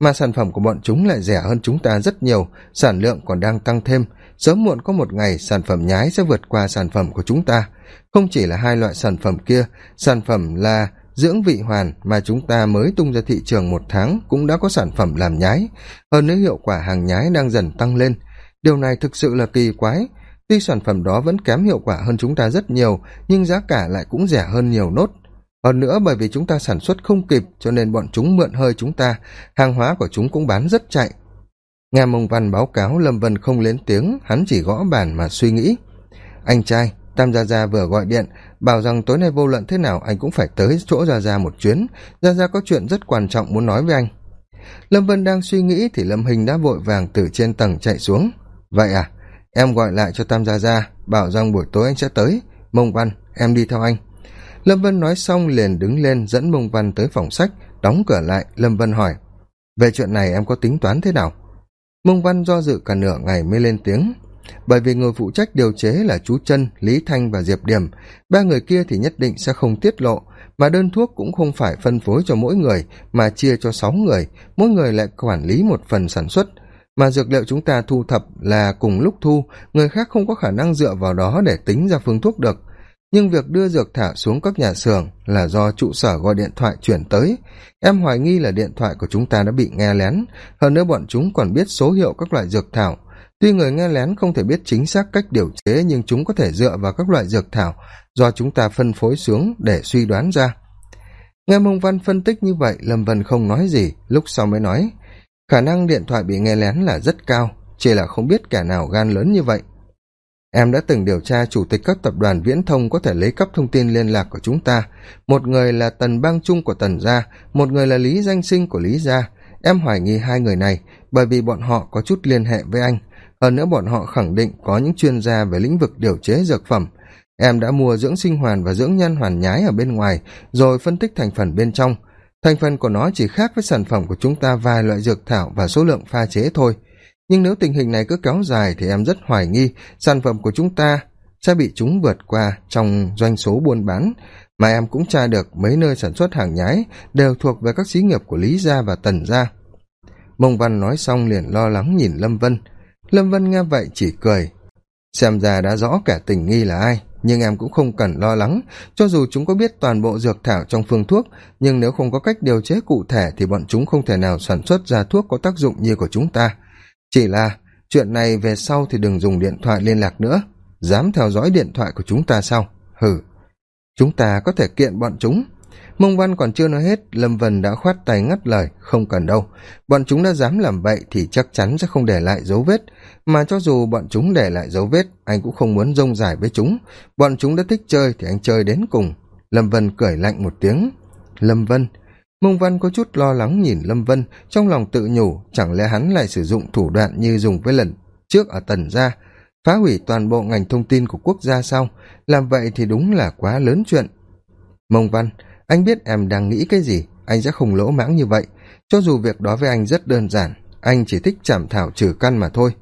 mà sản phẩm của bọn chúng lại rẻ hơn chúng ta rất nhiều, sản lượng còn đang tăng thêm. Sớm muộn có một ngày, sản phẩm nhái sẽ vượt qua sản phẩm của chúng ta. Không chỉ là hai loại sản phẩm kia, sản phẩm là dưỡng vị hoàn mà chúng ta mới tung ra thị trường một tháng cũng đã có sản phẩm làm nhái. Hơn nữa hiệu quả hàng nhái đang dần tăng lên. Điều này thực sự là kỳ quái. Tuy sản phẩm đó vẫn kém hiệu quả hơn chúng ta rất nhiều, nhưng giá cả lại cũng rẻ hơn nhiều nốt hơn nữa, bởi vì chúng ta sản xuất không kịp, cho nên bọn chúng mượn hơi chúng ta. Hàng hóa của chúng cũng bán rất chạy. Nghe mông văn báo cáo, lâm vân không lên tiếng, hắn chỉ gõ bàn mà suy nghĩ. Anh trai, tam gia gia vừa gọi điện, bảo rằng tối nay vô luận thế nào, anh cũng phải tới chỗ gia gia một chuyến. Gia gia có chuyện rất quan trọng muốn nói với anh. Lâm vân đang suy nghĩ thì lâm hình đã vội vàng từ trên tầng chạy xuống. Vậy à em gọi lại cho tam gia gia, bảo rằng buổi tối anh sẽ tới. Mông văn, em đi theo anh lâm vân nói xong liền đứng lên dẫn mông văn tới phòng sách đóng cửa lại. Lâm vân hỏi về chuyện này em có tính toán thế nào? Mông văn do dự cả nửa ngày mới lên tiếng bởi vì người phụ trách điều chế là chú Trân, lý thanh và diệp điểm. Ba người kia thì nhất định sẽ không tiết lộ mà đơn thuốc cũng không phải phân phối cho mỗi người mà chia cho sáu người mỗi người lại quản lý một phần sản xuất. Mà dược liệu chúng ta thu thập là cùng lúc thu người khác không có khả năng dựa vào đó để tính ra phương thuốc được nhưng việc đưa dược thảo xuống các nhà xưởng là do trụ sở gọi điện thoại chuyển tới. Em hoài nghi là điện thoại của chúng ta đã bị nghe lén. Hơn nữa bọn chúng còn biết số hiệu các loại dược thảo. Tuy người nghe lén không thể biết chính xác cách điều chế, nhưng chúng có thể dựa vào các loại dược thảo do chúng ta phân phối xuống để suy đoán ra. Nghe mông văn phân tích như vậy, lâm vân không nói gì. Lúc sau mới nói, khả năng điện thoại bị nghe lén là rất cao, chỉ là không biết kẻ nào gan lớn như vậy em đã từng điều tra chủ tịch các tập đoàn viễn thông có thể lấy cắp thông tin liên lạc của chúng ta. Một người là tần bang trung của tần gia, một người là lý danh sinh của lý gia. Em hoài nghi hai người này bởi vì bọn họ có chút liên hệ với anh. Hơn nữa bọn họ khẳng định có những chuyên gia về lĩnh vực điều chế dược phẩm. Em đã mua dưỡng sinh hoàn và dưỡng nhân hoàn nhái ở bên ngoài, rồi phân tích thành phần bên trong. Thành phần của nó chỉ khác với sản phẩm của chúng ta vài loại dược thảo và số lượng pha chế thôi nhưng nếu tình hình này cứ kéo dài thì em rất hoài nghi sản phẩm của chúng ta sẽ bị chúng vượt qua trong doanh số buôn bán, mà em cũng tra được mấy nơi sản xuất hàng nhái đều thuộc về các xí nghiệp của lý gia và tần gia. Mông văn nói xong liền lo lắng nhìn lâm vân. Lâm vân nghe vậy chỉ cười. Xem ra đã rõ kẻ tình nghi là ai, nhưng em cũng không cần lo lắng. Cho dù chúng có biết toàn bộ dược thảo trong phương thuốc, nhưng nếu không có cách điều chế cụ thể thì bọn chúng không thể nào sản xuất ra thuốc có tác dụng như của chúng ta chỉ là, chuyện này về sau thì đừng dùng điện thoại liên lạc nữa. Dám theo dõi điện thoại của chúng ta sao? Hử chúng ta có thể kiện bọn chúng. Mông văn còn chưa nói hết, lâm vân đã khoát tay ngắt lời, không cần đâu. Bọn chúng đã dám làm vậy thì chắc chắn sẽ không để lại dấu vết. Mà cho dù bọn chúng để lại dấu vết, anh cũng không muốn rông dài với chúng. Bọn chúng đã thích chơi thì anh chơi đến cùng. Lâm vân cười lạnh một tiếng. Lâm vân mông văn có chút lo lắng nhìn lâm vân, trong lòng tự nhủ, chẳng lẽ hắn lại sử dụng thủ đoạn như dùng với lần trước ở tần gia? Phá hủy toàn bộ ngành thông tin của quốc gia sao? Làm vậy thì đúng là quá lớn chuyện. Mông văn, anh biết em đang nghĩ cái gì? Anh sẽ không lỗ mãng như vậy. Cho dù việc đó với anh rất đơn giản, anh chỉ thích chảm thảo trừ căn mà thôi.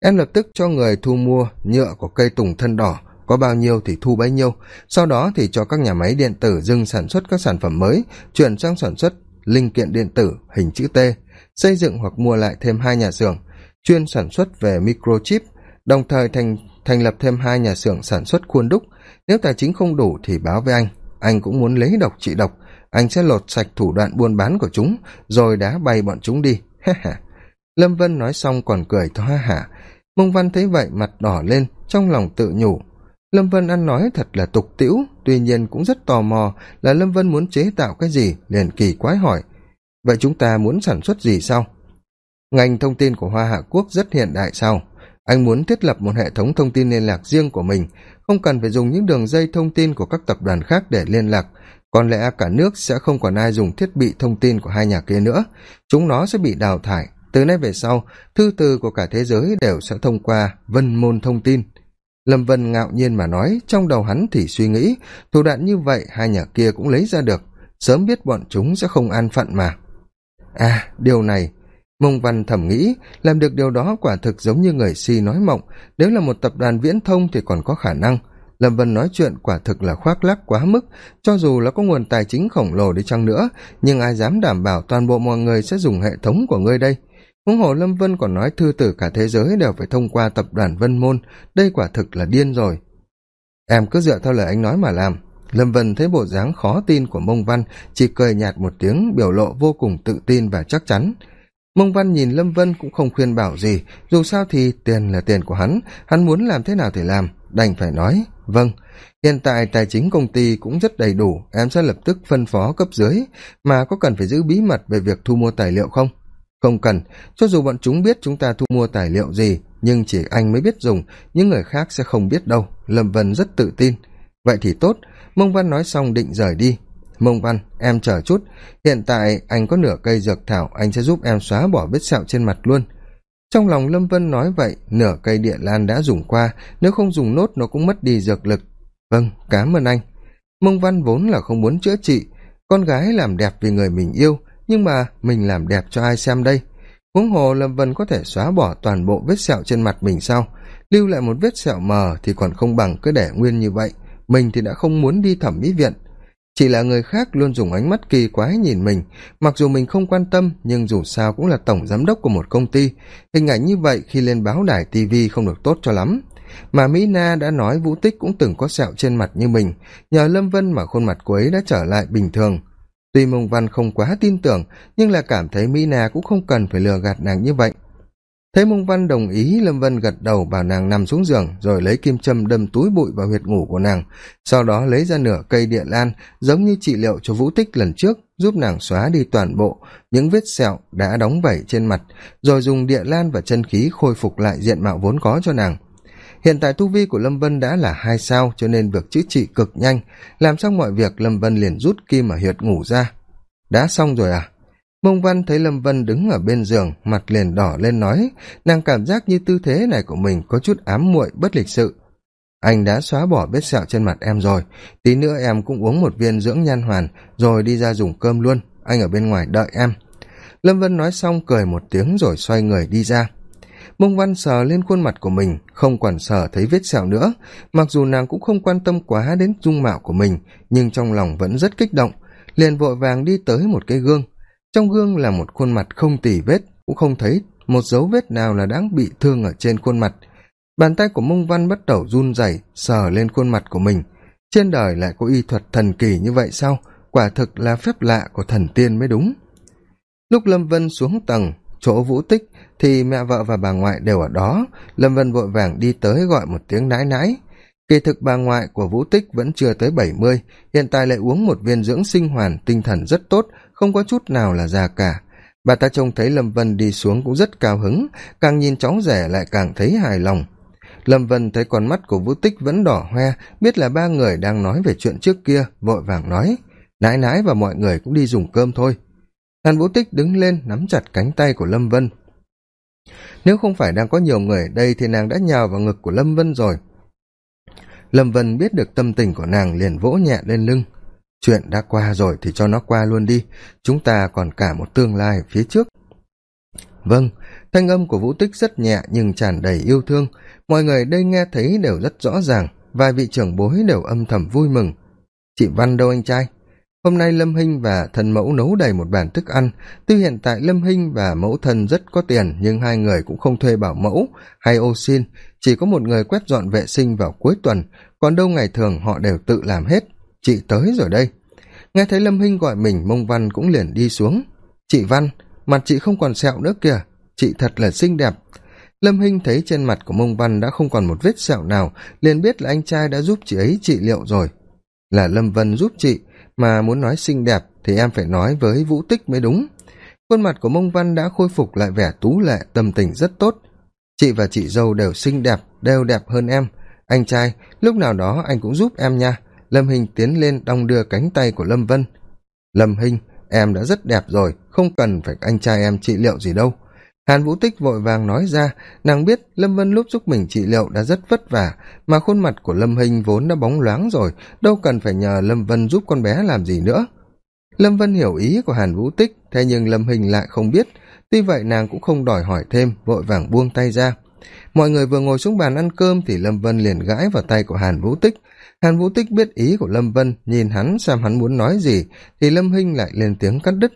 Em lập tức cho người thu mua nhựa của cây tùng thân đỏ có bao nhiêu thì thu bấy nhiêu. Sau đó thì cho các nhà máy điện tử dừng sản xuất các sản phẩm mới, chuyển sang sản xuất linh kiện điện tử hình chữ t, xây dựng hoặc mua lại thêm hai nhà xưởng, chuyên sản xuất về microchip, đồng thời thành thành lập thêm hai nhà xưởng sản xuất khuôn đúc. Nếu tài chính không đủ thì báo với anh anh cũng muốn lấy độc trị độc. Anh sẽ lột sạch thủ đoạn buôn bán của chúng, rồi đá bay bọn chúng đi. Ha ha lâm vân nói xong còn cười to ha hả mông văn thấy vậy, mặt đỏ lên, trong lòng tự nhủ lâm vân ăn nói thật là tục tĩu, tuy nhiên cũng rất tò mò là lâm vân muốn chế tạo cái gì liền kỳ quái hỏi. Vậy chúng ta muốn sản xuất gì sau? ngành thông tin của hoa hạ quốc rất hiện đại sau. anh muốn thiết lập một hệ thống thông tin liên lạc riêng của mình, không cần phải dùng những đường dây thông tin của các tập đoàn khác để liên lạc. Có lẽ cả nước sẽ không còn ai dùng thiết bị thông tin của hai nhà kia nữa? Chúng nó sẽ bị đào thải. Từ nay về sau, thư từ của cả thế giới đều sẽ thông qua vân môn thông tin lâm vân ngạo nhiên mà nói, trong đầu hắn thì suy nghĩ, thủ đoạn như vậy hai nhà kia cũng lấy ra được, sớm biết bọn chúng sẽ không an phận mà. À điều này, mông văn thẩm nghĩ, làm được điều đó quả thực giống như người si nói mộng, nếu là một tập đoàn viễn thông thì còn có khả năng. Lâm vân nói chuyện quả thực là khoác lác quá mức, cho dù là có nguồn tài chính khổng lồ đi chăng nữa, nhưng ai dám đảm bảo toàn bộ mọi người sẽ dùng hệ thống của ngươi đây? Huống hồ lâm vân còn nói thư tử cả thế giới đều phải thông qua tập đoàn vân môn, đây quả thực là điên rồi. Em cứ dựa theo lời anh nói mà làm. Lâm vân thấy bộ dáng khó tin của mông văn, chỉ cười nhạt một tiếng, biểu lộ vô cùng tự tin và chắc chắn. Mông văn nhìn lâm vân cũng không khuyên bảo gì, dù sao thì tiền là tiền của hắn hắn muốn làm thế nào thì làm, đành phải nói vâng hiện tại tài chính công ty cũng rất đầy đủ, em sẽ lập tức phân phó cấp dưới, mà có cần phải giữ bí mật về việc thu mua tài liệu không? Không cần. Cho dù bọn chúng biết chúng ta thu mua tài liệu gì, nhưng chỉ anh mới biết dùng, những người khác sẽ không biết đâu. Lâm vân rất tự tin. Vậy thì tốt. Mông văn nói xong định rời đi. Mông văn, em chờ chút. Hiện tại anh có nửa cây dược thảo, anh sẽ giúp em xóa bỏ vết sẹo trên mặt luôn. Trong lòng lâm vân nói vậy, nửa cây địa lan đã dùng qua. Nếu không dùng nốt, nó cũng mất đi dược lực. Vâng cám ơn anh. Mông văn vốn là không muốn chữa trị. Con gái làm đẹp vì người mình yêu nhưng mà mình làm đẹp cho ai xem đây? Huống hồ lâm vân có thể xóa bỏ toàn bộ vết sẹo trên mặt mình sao? Lưu lại một vết sẹo mờ thì còn không bằng cứ để nguyên như vậy. Mình thì đã không muốn đi thẩm mỹ viện. Chỉ là người khác luôn dùng ánh mắt kỳ quái nhìn mình. Mặc dù mình không quan tâm, nhưng dù sao cũng là tổng giám đốc của một công ty. Hình ảnh như vậy khi lên báo đài tv không được tốt cho lắm. Mà mỹ na đã nói vũ tích cũng từng có sẹo trên mặt như mình. Nhờ lâm vân mà khuôn mặt cô ấy đã trở lại bình thường tuy mông văn không quá tin tưởng, nhưng là cảm thấy mỹ na cũng không cần phải lừa gạt nàng như vậy. Thấy mông văn đồng ý, lâm vân gật đầu bảo nàng nằm xuống giường, rồi lấy kim châm đâm túi bụi vào huyệt ngủ của nàng. Sau đó lấy ra nửa cây địa lan, giống như trị liệu cho vũ tích lần trước, giúp nàng xóa đi toàn bộ những vết sẹo đã đóng vẩy trên mặt, rồi dùng địa lan và chân khí khôi phục lại diện mạo vốn có cho nàng hiện tại tu vi của lâm vân đã là hai sao, cho nên việc chữa trị cực nhanh. Làm xong mọi việc, lâm vân liền rút kim ở huyệt ngủ ra. Đã xong rồi à? Mông văn thấy lâm vân đứng ở bên giường, mặt liền đỏ lên nói, nàng cảm giác như tư thế này của mình có chút ám muội, bất lịch sự. Anh đã xóa bỏ vết sẹo trên mặt em rồi. Tí nữa em cũng uống một viên dưỡng nhan hoàn, rồi đi ra dùng cơm luôn. Anh ở bên ngoài đợi em. Lâm vân nói xong cười một tiếng rồi xoay người đi ra mông văn sờ lên khuôn mặt của mình, không còn sờ thấy vết sẹo nữa. Mặc dù nàng cũng không quan tâm quá đến dung mạo của mình, nhưng trong lòng vẫn rất kích động, liền vội vàng đi tới một cái gương. Trong gương là một khuôn mặt không tỉ vết, cũng không thấy một dấu vết nào là đáng bị thương ở trên khuôn mặt. Bàn tay của mông văn bắt đầu run rẩy, sờ lên khuôn mặt của mình. Trên đời lại có y thuật thần kỳ như vậy sao? Quả thực là phép lạ của thần tiên mới đúng. Lúc lâm vân xuống tầng, chỗ vũ tích thì mẹ vợ và bà ngoại đều ở đó. Lâm vân vội vàng đi tới gọi một tiếng nãi nãi. Kỳ thực bà ngoại của vũ tích vẫn chưa tới bảy mươi, hiện tại lại uống một viên dưỡng sinh hoàn, tinh thần rất tốt, không có chút nào là già cả. Bà ta trông thấy lâm vân đi xuống cũng rất cao hứng, càng nhìn cháu rể lại càng thấy hài lòng. Lâm vân thấy con mắt của vũ tích vẫn đỏ hoe, biết là ba người đang nói về chuyện trước kia, vội vàng nói, nãi nãi và mọi người cũng đi dùng cơm thôi. Hàn vũ tích đứng lên nắm chặt cánh tay của lâm vân nếu không phải đang có nhiều người ở đây thì nàng đã nhào vào ngực của lâm vân rồi. Lâm vân biết được tâm tình của nàng liền vỗ nhẹ lên lưng. Chuyện đã qua rồi thì cho nó qua luôn đi, chúng ta còn cả một tương lai phía trước. Vâng thanh âm của vũ tích rất nhẹ nhưng tràn đầy yêu thương. Mọi người đây nghe thấy đều rất rõ ràng, vài vị trưởng bối đều âm thầm vui mừng. Chị văn đâu anh trai? Hôm nay lâm hinh và thần mẫu nấu đầy một bàn thức ăn. Tuy hiện tại lâm hinh và mẫu thần rất có tiền, nhưng hai người cũng không thuê bảo mẫu hay ô xin. Chỉ có một người quét dọn vệ sinh vào cuối tuần, còn đâu ngày thường họ đều tự làm hết. Chị tới rồi đây. Nghe thấy lâm hinh gọi mình, mông văn cũng liền đi xuống. Chị văn, mặt chị không còn sẹo nữa kìa. Chị thật là xinh đẹp. Lâm hinh thấy trên mặt của mông văn đã không còn một vết sẹo nào, liền biết là anh trai đã giúp chị ấy trị liệu rồi. Là lâm vân giúp chị mà muốn nói xinh đẹp thì em phải nói với vũ tích mới đúng. Khuôn mặt của mông văn đã khôi phục lại vẻ tú lệ, tâm tình rất tốt. Chị và chị dâu đều xinh đẹp, đều đẹp hơn em. Anh trai, lúc nào đó anh cũng giúp em nha. Lâm hình tiến lên đong đưa cánh tay của lâm vân. Lâm hình, em đã rất đẹp rồi, không cần phải anh trai em trị liệu gì đâu hàn vũ tích vội vàng nói ra, nàng biết lâm vân lúc giúp mình trị liệu đã rất vất vả, mà khuôn mặt của lâm hình vốn đã bóng loáng rồi, đâu cần phải nhờ lâm vân giúp con bé làm gì nữa. Lâm vân hiểu ý của hàn vũ tích, thế nhưng lâm hình lại không biết. Tuy vậy, nàng cũng không đòi hỏi thêm, vội vàng buông tay ra. Mọi người vừa ngồi xuống bàn ăn cơm thì lâm vân liền gãi vào tay của hàn vũ tích. Hàn vũ tích biết ý của lâm vân, nhìn hắn xem hắn muốn nói gì, thì lâm hinh lại lên tiếng cắt đứt.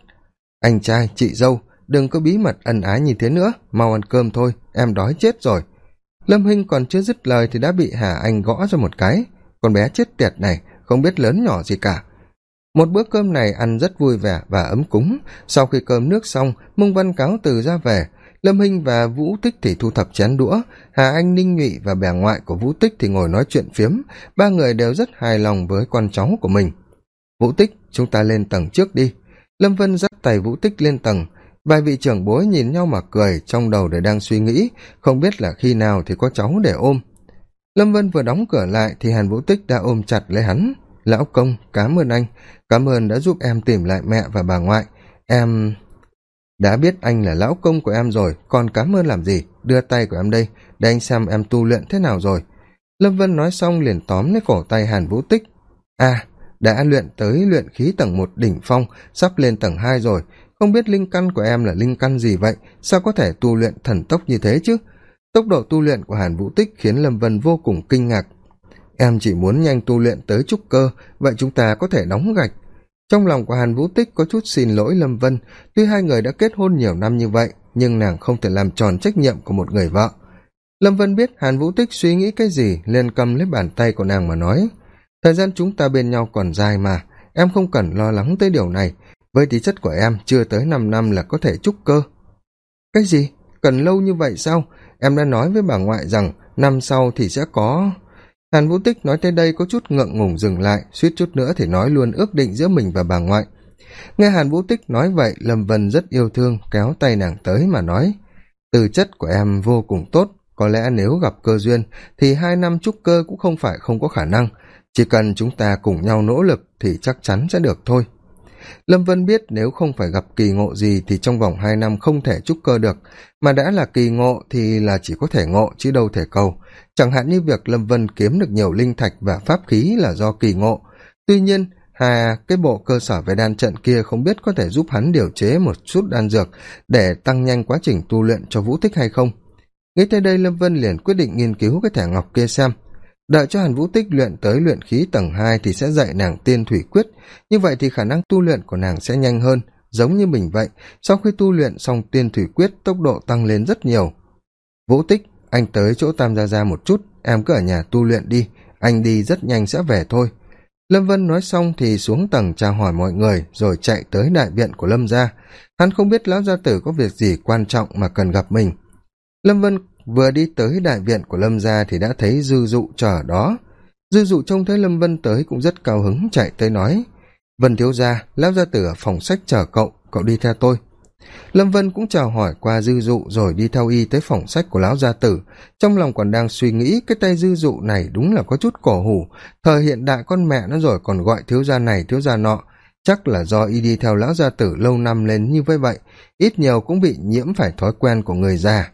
Anh trai, chị dâu đừng có bí mật ân ái như thế nữa, mau ăn cơm thôi, em đói chết rồi. Lâm hinh còn chưa dứt lời thì đã bị hà anh gõ cho một cái. Con bé chết tiệt này, không biết lớn nhỏ gì cả. Một bữa cơm này ăn rất vui vẻ và ấm cúng. Sau khi cơm nước xong, mông văn cáo từ ra về. Lâm hinh và vũ tích thì thu thập chén đũa. Hà anh, ninh nhụy và bè ngoại của vũ tích thì ngồi nói chuyện phiếm. Ba người đều rất hài lòng với con cháu của mình. Vũ tích, chúng ta lên tầng trước đi. Lâm vân dắt tay vũ tích lên tầng vài vị trưởng bối nhìn nhau mà cười, trong đầu để đang suy nghĩ, không biết là khi nào thì có cháu để ôm. Lâm vân vừa đóng cửa lại thì hàn vũ tích đã ôm chặt lấy hắn. Lão công cám ơn anh. Cám ơn đã giúp em tìm lại mẹ và bà ngoại. Em đã biết anh là lão công của em rồi, còn cám ơn làm gì? Đưa tay của em đây, để anh xem em tu luyện thế nào rồi. Lâm vân nói xong liền tóm lấy cổ tay hàn vũ tích. À đã luyện tới luyện khí tầng một đỉnh phong, sắp lên tầng hai rồi không biết linh căn của em là linh căn gì vậy? Sao có thể tu luyện thần tốc như thế chứ? Tốc độ tu luyện của hàn vũ tích khiến lâm vân vô cùng kinh ngạc. Em chỉ muốn nhanh tu luyện tới trúc cơ, vậy chúng ta có thể đóng gạch. Trong lòng của hàn vũ tích có chút xin lỗi lâm vân. Tuy hai người đã kết hôn nhiều năm như vậy, nhưng nàng không thể làm tròn trách nhiệm của một người vợ. Lâm vân biết hàn vũ tích suy nghĩ cái gì, liền cầm lấy bàn tay của nàng mà nói, thời gian chúng ta bên nhau còn dài mà, em không cần lo lắng tới điều này với tí chất của em, chưa tới năm năm là có thể trúc cơ. Cái gì? Cần lâu như vậy sao? Em đã nói với bà ngoại rằng năm sau thì sẽ có. Hàn vũ tích nói tới đây có chút ngượng ngùng dừng lại, suýt chút nữa thì nói luôn ước định giữa mình và bà ngoại. Nghe hàn vũ tích nói vậy, lâm vân rất yêu thương, kéo tay nàng tới mà nói từ chất của em vô cùng tốt, có lẽ nếu gặp cơ duyên thì hai năm trúc cơ cũng không phải không có khả năng. Chỉ cần chúng ta cùng nhau nỗ lực thì chắc chắn sẽ được thôi lâm vân biết nếu không phải gặp kỳ ngộ gì thì trong vòng hai năm không thể trúc cơ được. Mà đã là kỳ ngộ thì là chỉ có thể ngộ chứ đâu thể cầu. Chẳng hạn như việc lâm vân kiếm được nhiều linh thạch và pháp khí là do kỳ ngộ. Tuy nhiên, hà, cái bộ cơ sở về đan trận kia không biết có thể giúp hắn điều chế một chút đan dược để tăng nhanh quá trình tu luyện cho vũ thích hay không. Nghĩ tới đây, lâm vân liền quyết định nghiên cứu cái thẻ ngọc kia xem đợi cho hàn vũ tích luyện tới luyện khí tầng hai thì sẽ dạy nàng tiên thủy quyết. Như vậy thì khả năng tu luyện của nàng sẽ nhanh hơn, giống như mình vậy. Sau khi tu luyện xong tiên thủy quyết, tốc độ tăng lên rất nhiều. Vũ tích, anh tới chỗ tam gia gia một chút, em cứ ở nhà tu luyện đi. Anh đi rất nhanh sẽ về thôi. Lâm vân nói xong thì xuống tầng chào hỏi mọi người, rồi chạy tới đại viện của lâm gia. Hắn không biết lão gia tử có việc gì quan trọng mà cần gặp mình. Lâm vân vừa đi tới đại viện của lâm gia thì đã thấy dư dụ chờ ở đó. Dư dụ trông thấy lâm vân tới cũng rất cao hứng, chạy tới nói, vân thiếu gia, lão gia tử ở phòng sách chờ cậu cậu đi theo tôi. Lâm vân cũng chào hỏi qua dư dụ rồi đi theo y tới phòng sách của lão gia tử. Trong lòng còn đang suy nghĩ, cái tay dư dụ này đúng là có chút cổ hủ. Thời hiện đại con mẹ nó rồi còn gọi thiếu gia này, thiếu gia nọ. Chắc là do y đi theo lão gia tử lâu năm lên như vậy vậy, ít nhiều cũng bị nhiễm phải thói quen của người già.